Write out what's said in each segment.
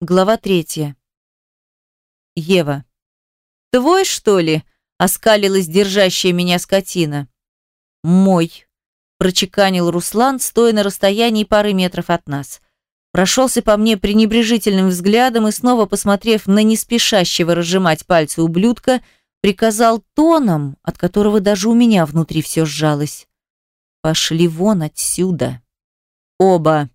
Глава третья. Ева. «Твой, что ли?» – оскалилась держащая меня скотина. «Мой», – прочеканил Руслан, стоя на расстоянии пары метров от нас. Прошелся по мне пренебрежительным взглядом и, снова посмотрев на неспешащего разжимать пальцы ублюдка, приказал тоном, от которого даже у меня внутри все сжалось. «Пошли вон отсюда. Оба!»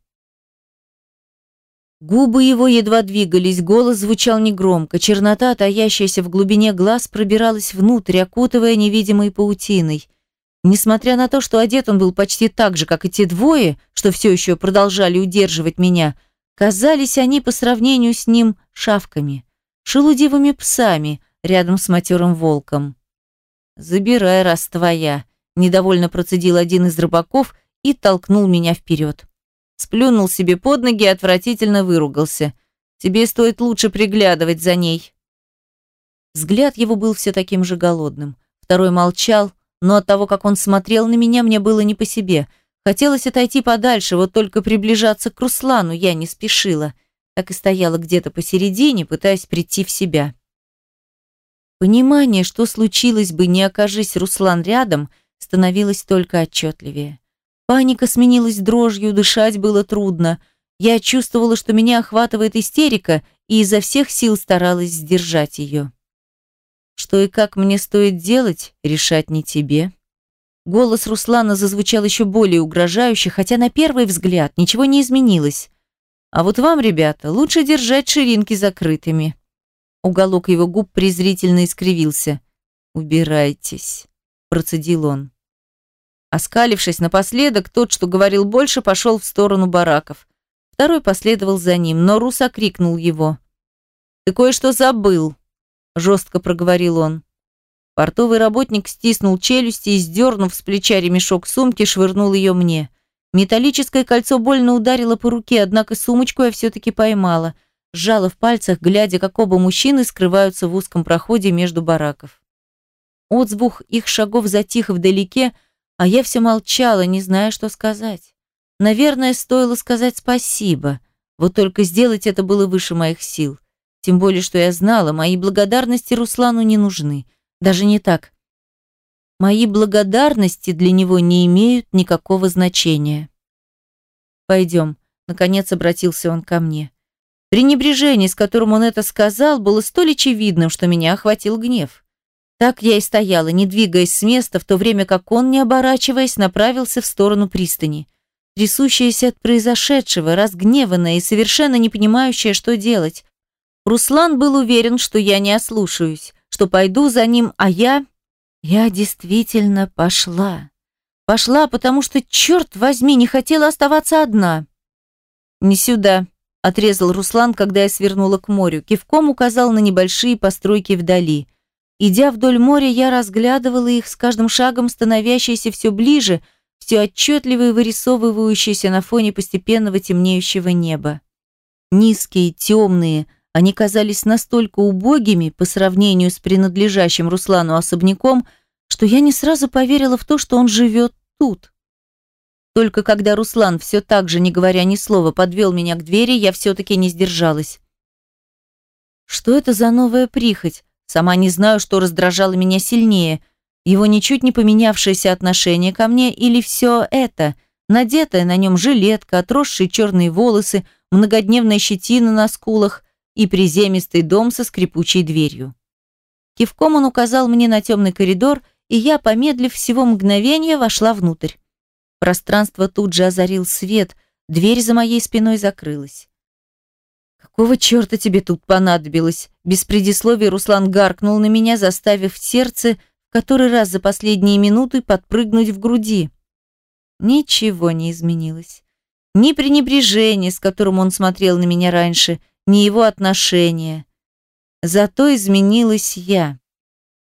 Губы его едва двигались, голос звучал негромко, чернота, таящаяся в глубине глаз, пробиралась внутрь, окутывая невидимой паутиной. Несмотря на то, что одет он был почти так же, как и те двое, что все еще продолжали удерживать меня, казались они по сравнению с ним шавками, шелудивыми псами рядом с матерым волком. «Забирай, раз твоя», – недовольно процедил один из рыбаков и толкнул меня вперед. Сплюнул себе под ноги и отвратительно выругался. «Тебе стоит лучше приглядывать за ней». Взгляд его был все таким же голодным. Второй молчал, но от того, как он смотрел на меня, мне было не по себе. Хотелось отойти подальше, вот только приближаться к Руслану я не спешила. Так и стояла где-то посередине, пытаясь прийти в себя. Понимание, что случилось бы, не окажись Руслан рядом, становилось только отчетливее. Паника сменилась дрожью, дышать было трудно. Я чувствовала, что меня охватывает истерика, и изо всех сил старалась сдержать ее. Что и как мне стоит делать, решать не тебе. Голос Руслана зазвучал еще более угрожающе, хотя на первый взгляд ничего не изменилось. А вот вам, ребята, лучше держать ширинки закрытыми. Уголок его губ презрительно искривился. «Убирайтесь», – процедил он. Оскалившись напоследок, тот, что говорил больше, пошел в сторону бараков. Второй последовал за ним, но Рус окрикнул его. «Ты кое-что забыл», – жестко проговорил он. Портовый работник стиснул челюсти и, сдернув с плеча ремешок сумки, швырнул ее мне. Металлическое кольцо больно ударило по руке, однако сумочку я все-таки поймала. Сжала в пальцах, глядя, как оба мужчины скрываются в узком проходе между бараков. Отзвук их шагов затих вдалеке, а я все молчала, не зная, что сказать. Наверное, стоило сказать спасибо. Вот только сделать это было выше моих сил. Тем более, что я знала, мои благодарности Руслану не нужны. Даже не так. Мои благодарности для него не имеют никакого значения. «Пойдем», — наконец обратился он ко мне. Пренебрежение, с которым он это сказал, было столь очевидным, что меня охватил гнев. Так я и стояла, не двигаясь с места, в то время как он, не оборачиваясь, направился в сторону пристани. Трясущаяся от произошедшего, разгневанная и совершенно не понимающая, что делать. Руслан был уверен, что я не ослушаюсь, что пойду за ним, а я... Я действительно пошла. Пошла, потому что, черт возьми, не хотела оставаться одна. «Не сюда», — отрезал Руслан, когда я свернула к морю. Кивком указал на небольшие постройки вдали. Идя вдоль моря, я разглядывала их с каждым шагом, становящиеся все ближе, все отчетливо вырисовывающиеся на фоне постепенного темнеющего неба. Низкие, темные, они казались настолько убогими по сравнению с принадлежащим Руслану особняком, что я не сразу поверила в то, что он живет тут. Только когда Руслан, все так же, не говоря ни слова, подвел меня к двери, я все-таки не сдержалась. Что это за новая прихоть? Сама не знаю, что раздражало меня сильнее, его ничуть не поменявшееся отношение ко мне или все это, надетая на нем жилетка, отросшие черные волосы, многодневная щетина на скулах и приземистый дом со скрипучей дверью. Кивком он указал мне на темный коридор, и я, помедлив всего мгновения, вошла внутрь. Пространство тут же озарил свет, дверь за моей спиной закрылась. «Какого черта тебе тут понадобилось?» Без предисловия Руслан гаркнул на меня, заставив сердце в который раз за последние минуты подпрыгнуть в груди. Ничего не изменилось. Ни пренебрежение, с которым он смотрел на меня раньше, ни его отношение. Зато изменилась я.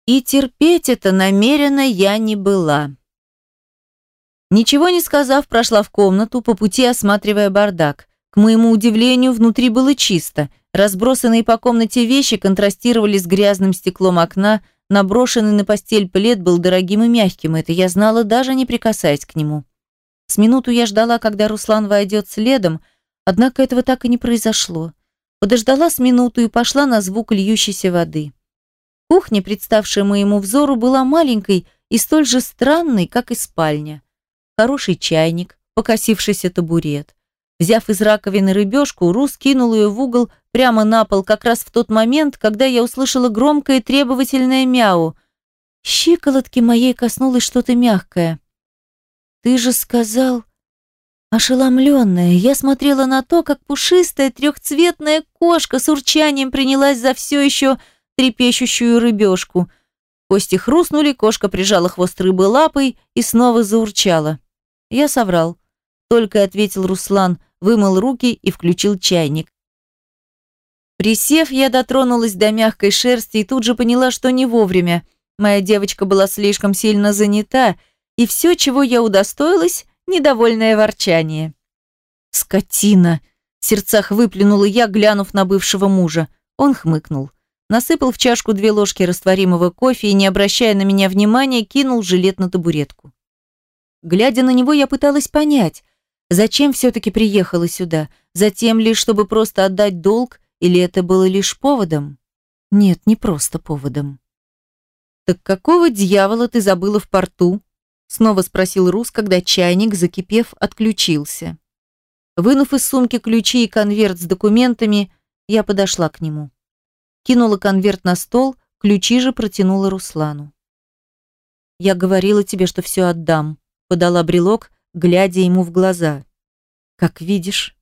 И терпеть это намеренно я не была. Ничего не сказав, прошла в комнату, по пути осматривая бардак. К моему удивлению, внутри было чисто. Разбросанные по комнате вещи контрастировали с грязным стеклом окна, наброшенный на постель плед был дорогим и мягким, это я знала, даже не прикасаясь к нему. С минуту я ждала, когда Руслан войдет следом, однако этого так и не произошло. Подождала с минуту и пошла на звук льющейся воды. Кухня, представшая моему взору, была маленькой и столь же странной, как и спальня. Хороший чайник, покосившийся табурет. Взяв из раковины рыбешку, Рус кинул ее в угол прямо на пол как раз в тот момент, когда я услышала громкое требовательное мяу. Щиколотки моей коснулось что-то мягкое. «Ты же сказал...» Ошеломленная, я смотрела на то, как пушистая трехцветная кошка с урчанием принялась за все еще трепещущую рыбешку. Кости хрустнули, кошка прижала хвост рыбы лапой и снова заурчала. Я соврал. Только ответил Руслан, вымыл руки и включил чайник. Присев, я дотронулась до мягкой шерсти и тут же поняла, что не вовремя. Моя девочка была слишком сильно занята, и все, чего я удостоилась, недовольное ворчание. «Скотина!» – в сердцах выплюнула я, глянув на бывшего мужа. Он хмыкнул. Насыпал в чашку две ложки растворимого кофе и, не обращая на меня внимания, кинул жилет на табуретку. Глядя на него, я пыталась понять, зачем все-таки приехала сюда. Затем лишь, чтобы просто отдать долг, или это было лишь поводом? Нет, не просто поводом. «Так какого дьявола ты забыла в порту?» Снова спросил Рус, когда чайник, закипев, отключился. Вынув из сумки ключи и конверт с документами, я подошла к нему. Кинула конверт на стол, ключи же протянула Руслану. «Я говорила тебе, что все отдам», — подала брелок, глядя ему в глаза. «Как видишь».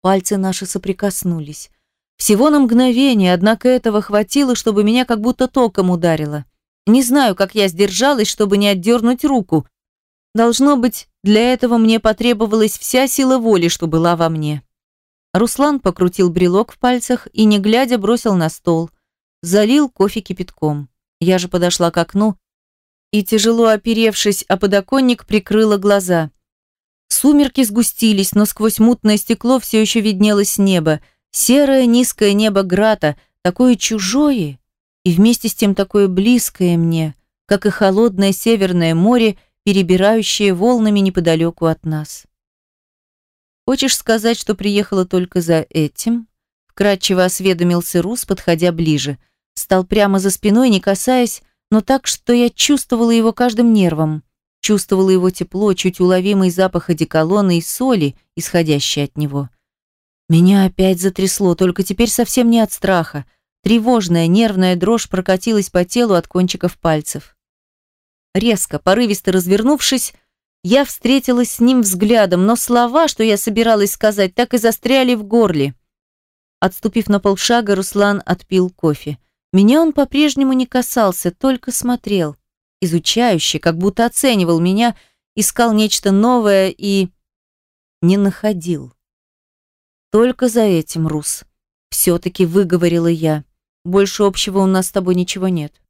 Пальцы наши соприкоснулись. Всего на мгновение, однако этого хватило, чтобы меня как будто током ударило. Не знаю, как я сдержалась, чтобы не отдернуть руку. Должно быть, для этого мне потребовалась вся сила воли, что была во мне. Руслан покрутил брелок в пальцах и, не глядя, бросил на стол. Залил кофе кипятком. Я же подошла к окну и, тяжело оперевшись о подоконник, прикрыла глаза. Сумерки сгустились, но сквозь мутное стекло все еще виднелось небо. Серое низкое небо Грата, такое чужое и вместе с тем такое близкое мне, как и холодное северное море, перебирающее волнами неподалеку от нас. «Хочешь сказать, что приехала только за этим?» Вкратчиво осведомился Рус, подходя ближе. Стал прямо за спиной, не касаясь, но так, что я чувствовала его каждым нервом. Чувствовала его тепло, чуть уловимый запах одеколона и соли, исходящий от него. Меня опять затрясло, только теперь совсем не от страха, Тревожная, нервная дрожь прокатилась по телу от кончиков пальцев. Резко, порывисто развернувшись, я встретилась с ним взглядом, но слова, что я собиралась сказать, так и застряли в горле. Отступив на полшага, Руслан отпил кофе. Меня он по-прежнему не касался, только смотрел. Изучающе, как будто оценивал меня, искал нечто новое и... не находил. Только за этим, Рус. Все-таки выговорила я. Больше общего у нас с тобой ничего нет.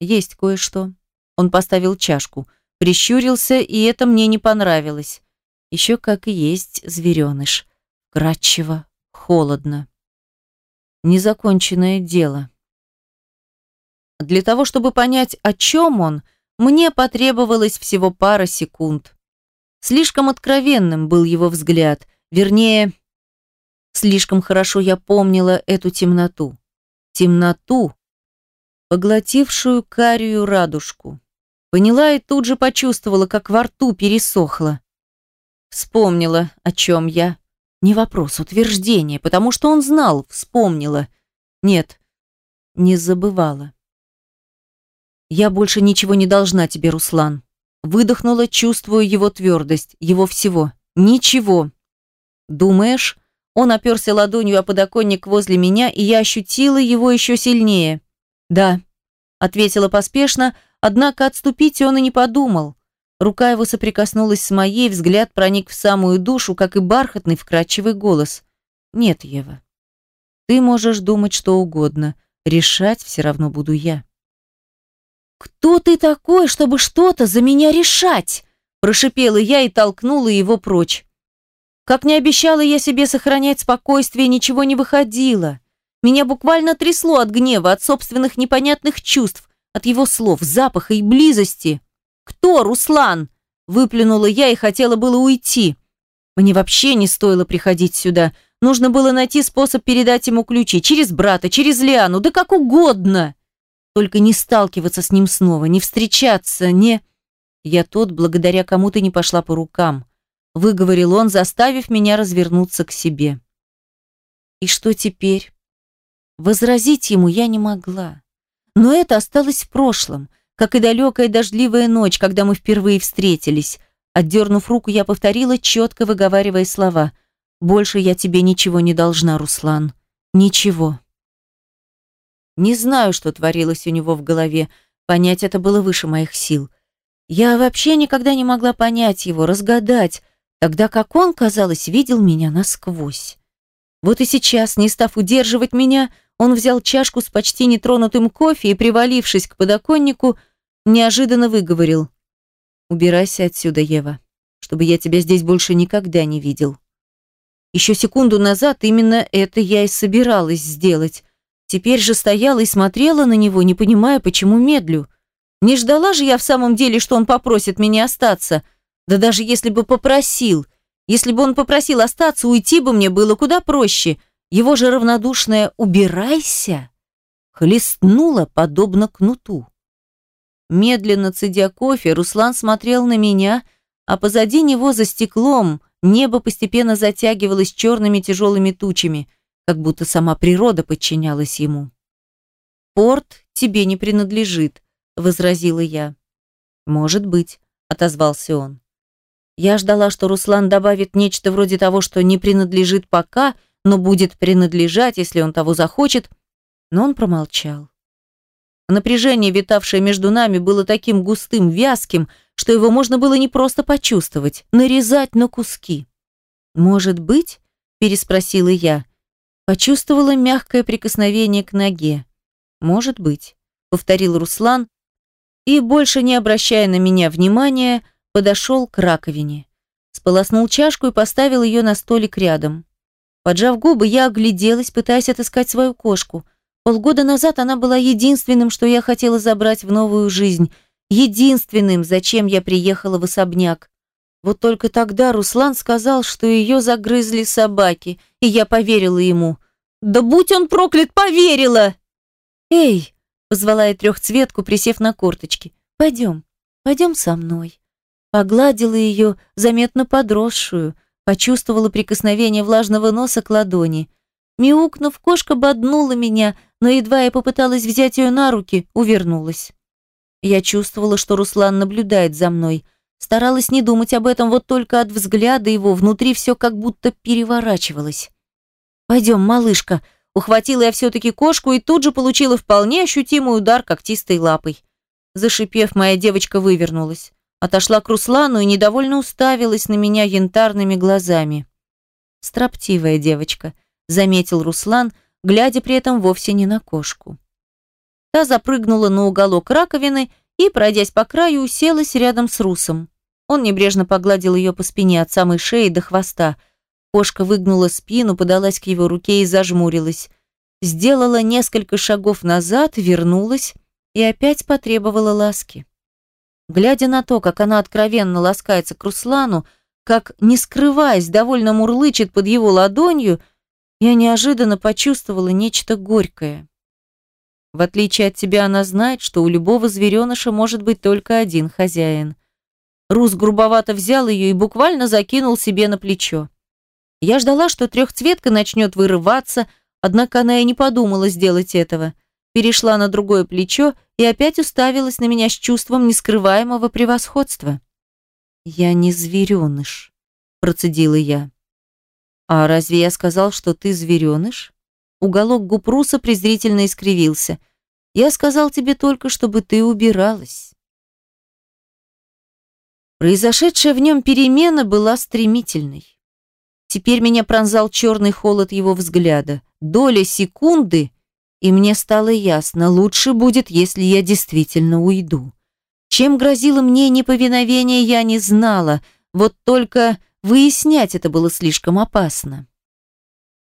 Есть кое-что. Он поставил чашку, прищурился, и это мне не понравилось. Еще как и есть звереныш. Кратчево, холодно. Незаконченное дело. Для того, чтобы понять, о чем он, мне потребовалось всего пара секунд. Слишком откровенным был его взгляд, вернее, слишком хорошо я помнила эту темноту темноту, поглотившую карию радужку. Поняла и тут же почувствовала, как во рту пересохло. Вспомнила, о чем я. Не вопрос, утверждение, потому что он знал, вспомнила. Нет, не забывала. Я больше ничего не должна тебе, Руслан. Выдохнула, чувствуя его твердость, его всего. Ничего. Думаешь, он оперся ладонью о подоконник возле меня, и я ощутила его еще сильнее. «Да», — ответила поспешно, однако отступить он и не подумал. Рука его соприкоснулась с моей, взгляд проник в самую душу, как и бархатный вкрадчивый голос. «Нет, Ева, ты можешь думать что угодно, решать все равно буду я». «Кто ты такой, чтобы что-то за меня решать?» Прошипела я и толкнула его прочь. Как не обещала я себе сохранять спокойствие, ничего не выходило. Меня буквально трясло от гнева, от собственных непонятных чувств, от его слов, запаха и близости. «Кто, Руслан?» – выплюнула я и хотела было уйти. Мне вообще не стоило приходить сюда. Нужно было найти способ передать ему ключи. Через брата, через Лиану, да как угодно. Только не сталкиваться с ним снова, не встречаться, не... Я тот, благодаря кому ты не пошла по рукам. Выговорил он, заставив меня развернуться к себе. И что теперь? Возразить ему я не могла. Но это осталось в прошлом, как и далекая дождливая ночь, когда мы впервые встретились. Отдернув руку, я повторила, четко выговаривая слова. «Больше я тебе ничего не должна, Руслан. Ничего». Не знаю, что творилось у него в голове. Понять это было выше моих сил. Я вообще никогда не могла понять его, разгадать, тогда как он, казалось, видел меня насквозь. Вот и сейчас, не став удерживать меня, он взял чашку с почти нетронутым кофе и, привалившись к подоконнику, неожиданно выговорил. Убирайся отсюда, Ева, чтобы я тебя здесь больше никогда не видел. Еще секунду назад именно это я и собиралась сделать. Теперь же стояла и смотрела на него, не понимая, почему медлю. Не ждала же я в самом деле, что он попросит меня остаться. Да даже если бы попросил. Если бы он попросил остаться, уйти бы мне было куда проще. Его же равнодушное «убирайся» хлестнуло подобно кнуту. Медленно цедя кофе, Руслан смотрел на меня, а позади него за стеклом небо постепенно затягивалось черными тяжелыми тучами, как будто сама природа подчинялась ему. «Порт тебе не принадлежит», — возразила я. «Может быть», — отозвался он. Я ждала, что Руслан добавит нечто вроде того, что не принадлежит пока, но будет принадлежать, если он того захочет, но он промолчал. Напряжение, витавшее между нами, было таким густым, вязким, что его можно было не просто почувствовать, нарезать на куски. «Может быть?» – переспросила я. Почувствовала мягкое прикосновение к ноге. «Может быть», – повторил Руслан, и, больше не обращая на меня внимания, подошел к раковине. Сполоснул чашку и поставил ее на столик рядом. Поджав губы, я огляделась, пытаясь отыскать свою кошку. Полгода назад она была единственным, что я хотела забрать в новую жизнь, единственным, зачем я приехала в особняк. Вот только тогда Руслан сказал, что ее загрызли собаки, и я поверила ему. «Да будь он проклят, поверила!» «Эй!» – позвала я трехцветку, присев на корточки. «Пойдем, пойдем со мной». Погладила ее, заметно подросшую, почувствовала прикосновение влажного носа к ладони – Мяукнув, кошка боднула меня, но едва я попыталась взять ее на руки, увернулась. Я чувствовала, что Руслан наблюдает за мной. Старалась не думать об этом, вот только от взгляда его внутри все как будто переворачивалось. «Пойдем, малышка», Ухватила я все-таки кошку и тут же получила вполне ощутимый удар когтистой лапой. Зашипев, моя девочка вывернулась. Отошла к Руслану и недовольно уставилась на меня янтарными глазами. Строптивая девочка заметил Руслан, глядя при этом вовсе не на кошку. Та запрыгнула на уголок раковины и, пройдясь по краю, уселась рядом с Русом. Он небрежно погладил ее по спине от самой шеи до хвоста. Кошка выгнула спину, подалась к его руке и зажмурилась. Сделала несколько шагов назад, вернулась и опять потребовала ласки. Глядя на то, как она откровенно ласкается к Руслану, как, не скрываясь, довольно мурлычет под его ладонью, я неожиданно почувствовала нечто горькое. В отличие от тебя, она знает, что у любого звереныша может быть только один хозяин. Рус грубовато взял ее и буквально закинул себе на плечо. Я ждала, что трехцветка начнет вырываться, однако она и не подумала сделать этого. Перешла на другое плечо и опять уставилась на меня с чувством нескрываемого превосходства. «Я не звереныш», – процедила я. «А разве я сказал, что ты звереныш?» Уголок губ Руса презрительно искривился. «Я сказал тебе только, чтобы ты убиралась». Произошедшая в нем перемена была стремительной. Теперь меня пронзал черный холод его взгляда. Доля секунды, и мне стало ясно, лучше будет, если я действительно уйду. Чем грозило мне неповиновение, я не знала. Вот только Выяснять это было слишком опасно.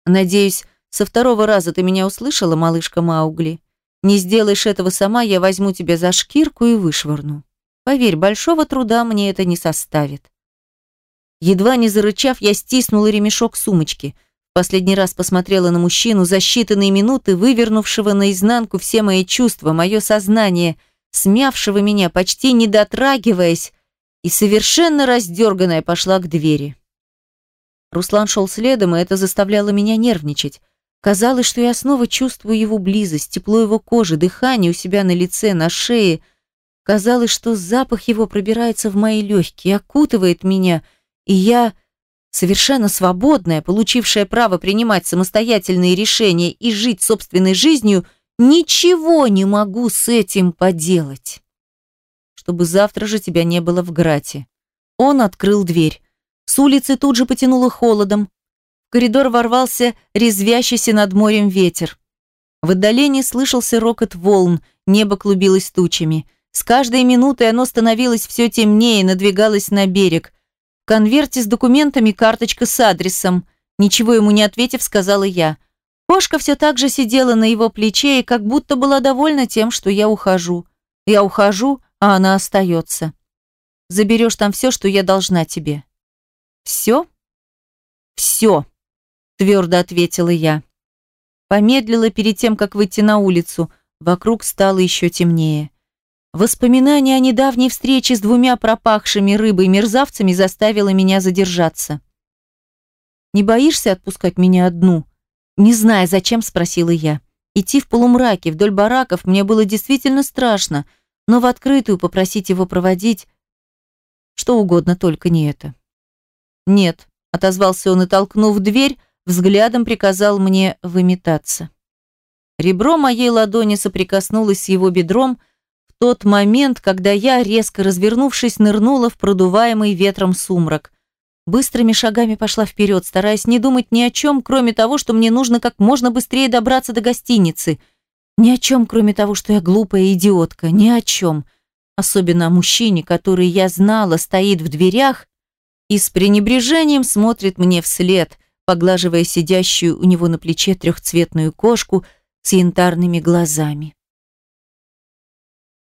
Надеюсь, со второго раза ты меня услышала, малышка Маугли. Не сделаешь этого сама, я возьму тебя за шкирку и вышвырну. Поверь, большого труда мне это не составит. Едва не зарычав, я стиснула ремешок сумочки. Последний раз посмотрела на мужчину за считанные минуты, вывернувшего наизнанку все мои чувства, мое сознание, смявшего меня, почти не дотрагиваясь, и совершенно раздерганная пошла к двери. Руслан шел следом, и это заставляло меня нервничать. Казалось, что я снова чувствую его близость, тепло его кожи, дыхание у себя на лице, на шее. Казалось, что запах его пробирается в мои легкие, окутывает меня, и я совершенно свободная, получившая право принимать самостоятельные решения и жить собственной жизнью, ничего не могу с этим поделать. Чтобы завтра же тебя не было в Грате. Он открыл дверь. С улицы тут же потянуло холодом. В коридор ворвался резвящийся над морем ветер. В отдалении слышался рокот волн, небо клубилось тучами. С каждой минутой оно становилось все темнее, надвигалось на берег конверте с документами карточка с адресом. Ничего ему не ответив, сказала я. Кошка все так же сидела на его плече и как будто была довольна тем, что я ухожу. Я ухожу, а она остается. Заберешь там все, что я должна тебе. Все? Все, твердо ответила я. Помедлила перед тем, как выйти на улицу. Вокруг стало еще темнее. Воспоминание о недавней встрече с двумя пропахшими рыбой мерзавцами заставило меня задержаться. «Не боишься отпускать меня одну?» Не зная, зачем, спросила я. Идти в полумраке вдоль бараков мне было действительно страшно, но в открытую попросить его проводить... Что угодно, только не это. «Нет», — отозвался он и, толкнув дверь, взглядом приказал мне выметаться. Ребро моей ладони соприкоснулось с его бедром, тот момент, когда я, резко развернувшись, нырнула в продуваемый ветром сумрак. Быстрыми шагами пошла вперед, стараясь не думать ни о чем, кроме того, что мне нужно как можно быстрее добраться до гостиницы. Ни о чем, кроме того, что я глупая идиотка, ни о чем. Особенно о мужчине, который я знала, стоит в дверях и с пренебрежением смотрит мне вслед, поглаживая сидящую у него на плече трехцветную кошку с янтарными глазами.